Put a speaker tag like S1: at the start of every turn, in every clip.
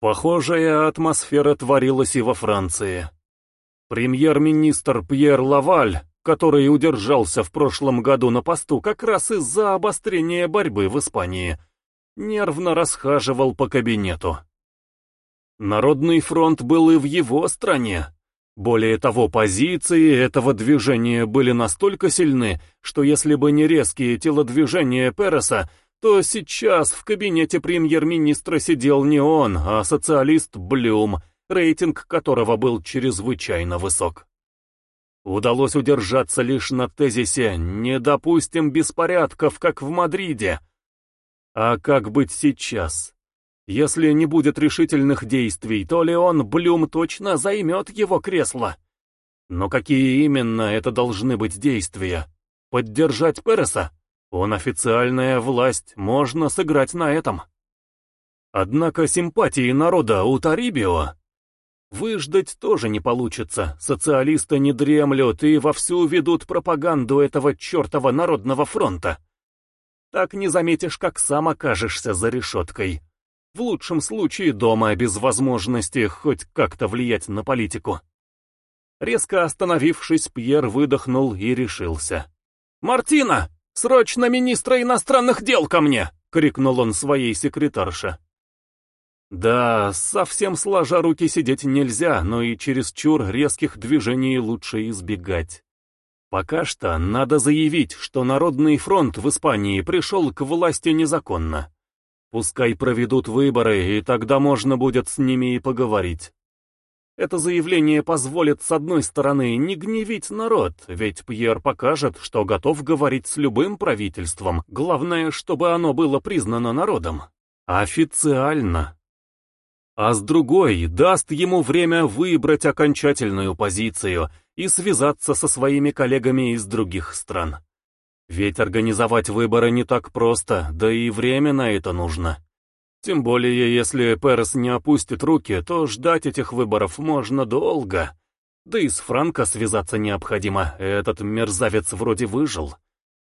S1: Похожая атмосфера творилась и во Франции. Премьер-министр Пьер Лаваль, который удержался в прошлом году на посту как раз из-за обострения борьбы в Испании, нервно расхаживал по кабинету. Народный фронт был и в его стране. Более того, позиции этого движения были настолько сильны, что если бы не резкие телодвижения Переса, то сейчас в кабинете премьер-министра сидел не он, а социалист Блюм, рейтинг которого был чрезвычайно высок. Удалось удержаться лишь на тезисе «не допустим беспорядков, как в Мадриде». А как быть сейчас? Если не будет решительных действий, то Леон Блюм точно займет его кресло. Но какие именно это должны быть действия? Поддержать Переса? Он официальная власть, можно сыграть на этом. Однако симпатии народа у Тарибио выждать тоже не получится. Социалисты не дремлют и вовсю ведут пропаганду этого чертова народного фронта. Так не заметишь, как сам окажешься за решеткой. В лучшем случае дома без возможности хоть как-то влиять на политику. Резко остановившись, Пьер выдохнул и решился. «Мартина!» «Срочно министра иностранных дел ко мне!» — крикнул он своей секретарше. Да, совсем сложа руки сидеть нельзя, но и чересчур резких движений лучше избегать. Пока что надо заявить, что Народный фронт в Испании пришел к власти незаконно. Пускай проведут выборы, и тогда можно будет с ними и поговорить. Это заявление позволит, с одной стороны, не гневить народ, ведь Пьер покажет, что готов говорить с любым правительством, главное, чтобы оно было признано народом. Официально. А с другой, даст ему время выбрать окончательную позицию и связаться со своими коллегами из других стран. Ведь организовать выборы не так просто, да и время на это нужно. Тем более, если Перес не опустит руки, то ждать этих выборов можно долго. Да и с Франко связаться необходимо, этот мерзавец вроде выжил.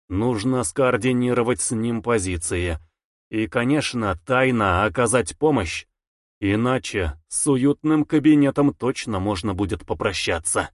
S1: Нужно скоординировать с ним позиции. И, конечно, тайно оказать помощь. Иначе с уютным кабинетом точно можно будет попрощаться.